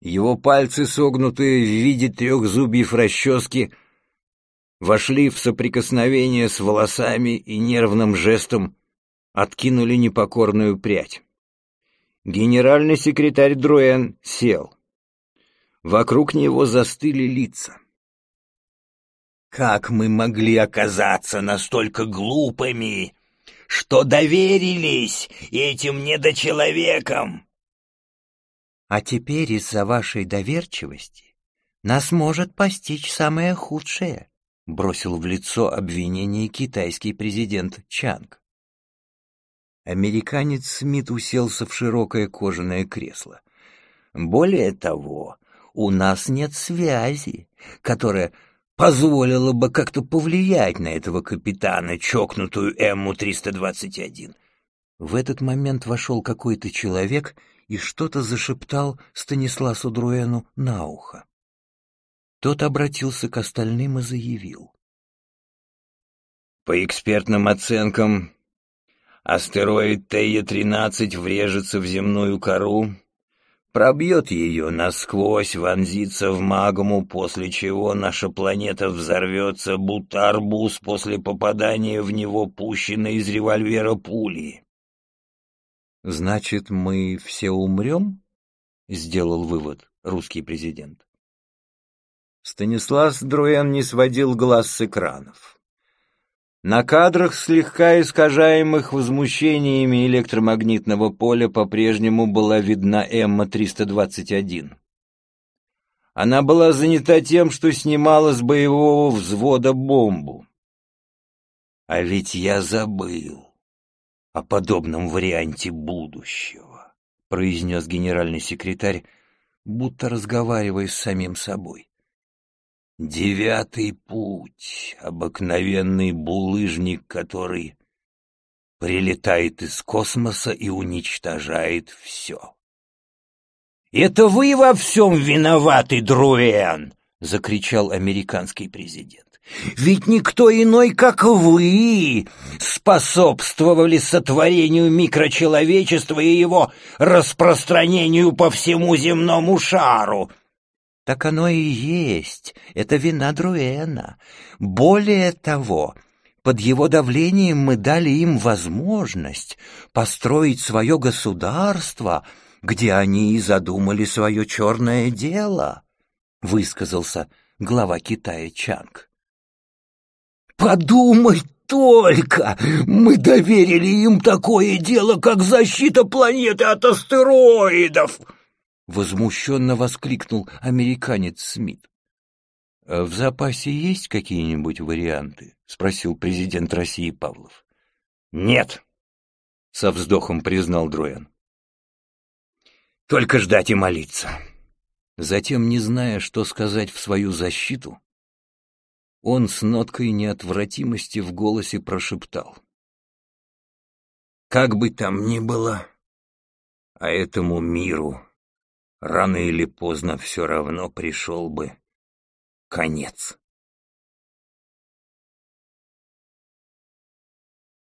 Его пальцы, согнутые в виде трех зубьев расчески, вошли в соприкосновение с волосами и нервным жестом откинули непокорную прядь. Генеральный секретарь Друэн сел. Вокруг него застыли лица. «Как мы могли оказаться настолько глупыми, что доверились этим недочеловекам?» А теперь из-за вашей доверчивости нас может постичь самое худшее, бросил в лицо обвинение китайский президент Чанг. Американец Смит уселся в широкое кожаное кресло. Более того, у нас нет связи, которая позволила бы как-то повлиять на этого капитана, чокнутую Эмму-321. В этот момент вошел какой-то человек и что-то зашептал Станисласу Друэну на ухо. Тот обратился к остальным и заявил. По экспертным оценкам, астероид Тея-13 врежется в земную кору, пробьет ее насквозь, вонзится в магму, после чего наша планета взорвется, будто арбуз после попадания в него пущенной из револьвера пули. «Значит, мы все умрем?» — сделал вывод русский президент. Станислав Друен не сводил глаз с экранов. На кадрах, слегка искажаемых возмущениями электромагнитного поля, по-прежнему была видна Эмма-321. Она была занята тем, что снимала с боевого взвода бомбу. А ведь я забыл о подобном варианте будущего, произнес генеральный секретарь, будто разговаривая с самим собой. Девятый путь, обыкновенный булыжник, который прилетает из космоса и уничтожает все. «Это вы во всем виноваты, Друэн!» — закричал американский президент. Ведь никто иной, как вы, способствовали сотворению микрочеловечества и его распространению по всему земному шару. Так оно и есть. Это вина Друэна. Более того, под его давлением мы дали им возможность построить свое государство, где они и задумали свое черное дело, — высказался глава Китая Чанг. Подумай только! Мы доверили им такое дело, как защита планеты от астероидов!» Возмущенно воскликнул американец Смит. «А «В запасе есть какие-нибудь варианты?» — спросил президент России Павлов. «Нет», — со вздохом признал Друэн. «Только ждать и молиться». Затем, не зная, что сказать в свою защиту, он с ноткой неотвратимости в голосе прошептал. «Как бы там ни было, а этому миру рано или поздно все равно пришел бы конец».